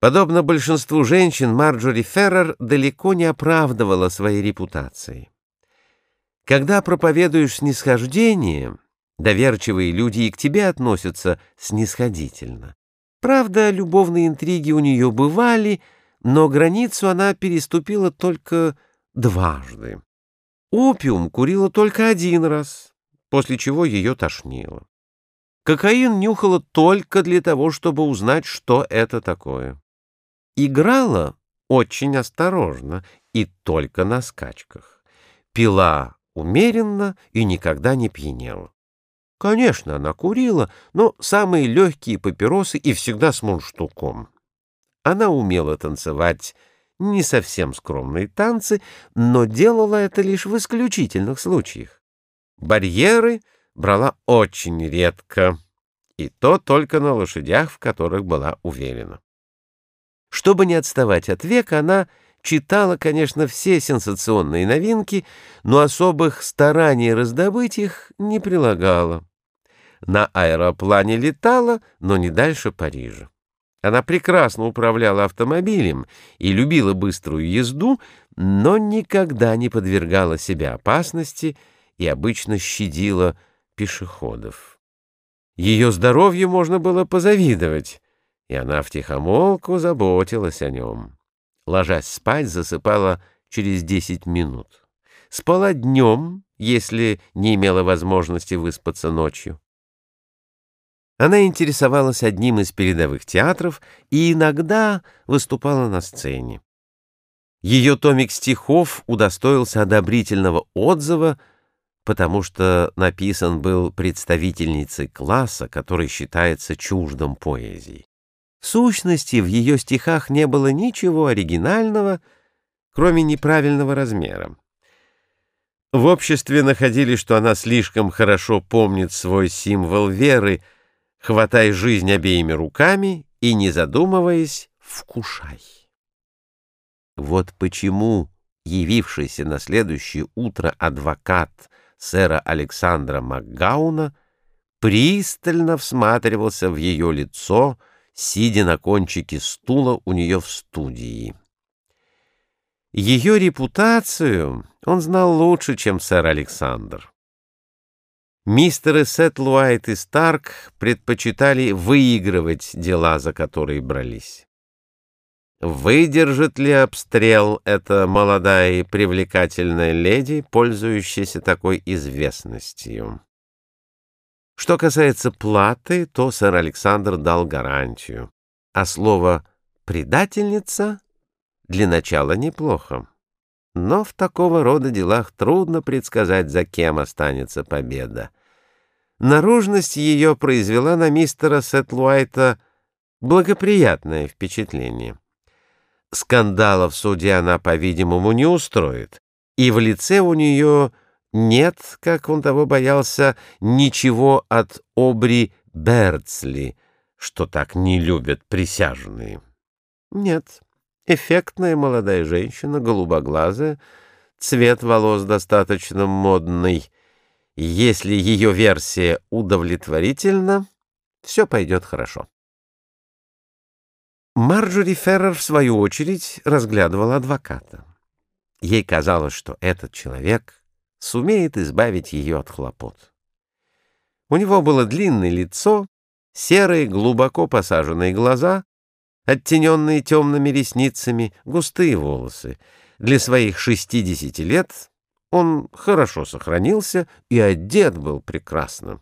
Подобно большинству женщин, Марджори Феррер далеко не оправдывала своей репутации. Когда проповедуешь снисхождение, доверчивые люди и к тебе относятся снисходительно. Правда, любовные интриги у нее бывали, но границу она переступила только дважды. Опиум курила только один раз, после чего ее тошнило. Кокаин нюхала только для того, чтобы узнать, что это такое. Играла очень осторожно и только на скачках. Пила умеренно и никогда не пьянела. Конечно, она курила, но самые легкие папиросы и всегда с мундштуком. Она умела танцевать не совсем скромные танцы, но делала это лишь в исключительных случаях. Барьеры брала очень редко, и то только на лошадях, в которых была уверена. Чтобы не отставать от века, она читала, конечно, все сенсационные новинки, но особых стараний раздобыть их не прилагала. На аэроплане летала, но не дальше Парижа. Она прекрасно управляла автомобилем и любила быструю езду, но никогда не подвергала себя опасности и обычно щадила пешеходов. Ее здоровью можно было позавидовать и она втихомолку заботилась о нем. Ложась спать, засыпала через десять минут. Спала днем, если не имела возможности выспаться ночью. Она интересовалась одним из передовых театров и иногда выступала на сцене. Ее томик стихов удостоился одобрительного отзыва, потому что написан был представительницей класса, который считается чуждом поэзии. В сущности, в ее стихах не было ничего оригинального, кроме неправильного размера. В обществе находили, что она слишком хорошо помнит свой символ веры «хватай жизнь обеими руками и, не задумываясь, вкушай». Вот почему явившийся на следующее утро адвокат сэра Александра Макгауна пристально всматривался в ее лицо, сидя на кончике стула у нее в студии. Ее репутацию он знал лучше, чем сэр Александр. Мистеры Сетлуайт и Старк предпочитали выигрывать дела, за которые брались. Выдержит ли обстрел эта молодая и привлекательная леди, пользующаяся такой известностью? Что касается платы, то сэр Александр дал гарантию, а слово «предательница» для начала неплохо. Но в такого рода делах трудно предсказать, за кем останется победа. Наружность ее произвела на мистера Сетлуайта благоприятное впечатление. Скандала в суде она, по-видимому, не устроит, и в лице у нее нет, как он того боялся, ничего от Обри Берцли, что так не любят присяжные. Нет, эффектная молодая женщина, голубоглазая, цвет волос достаточно модный. Если ее версия удовлетворительна, все пойдет хорошо. Марджори Феррер, в свою очередь, разглядывала адвоката. Ей казалось, что этот человек сумеет избавить ее от хлопот. У него было длинное лицо, серые, глубоко посаженные глаза, оттененные темными ресницами, густые волосы. Для своих шестидесяти лет он хорошо сохранился и одет был прекрасно.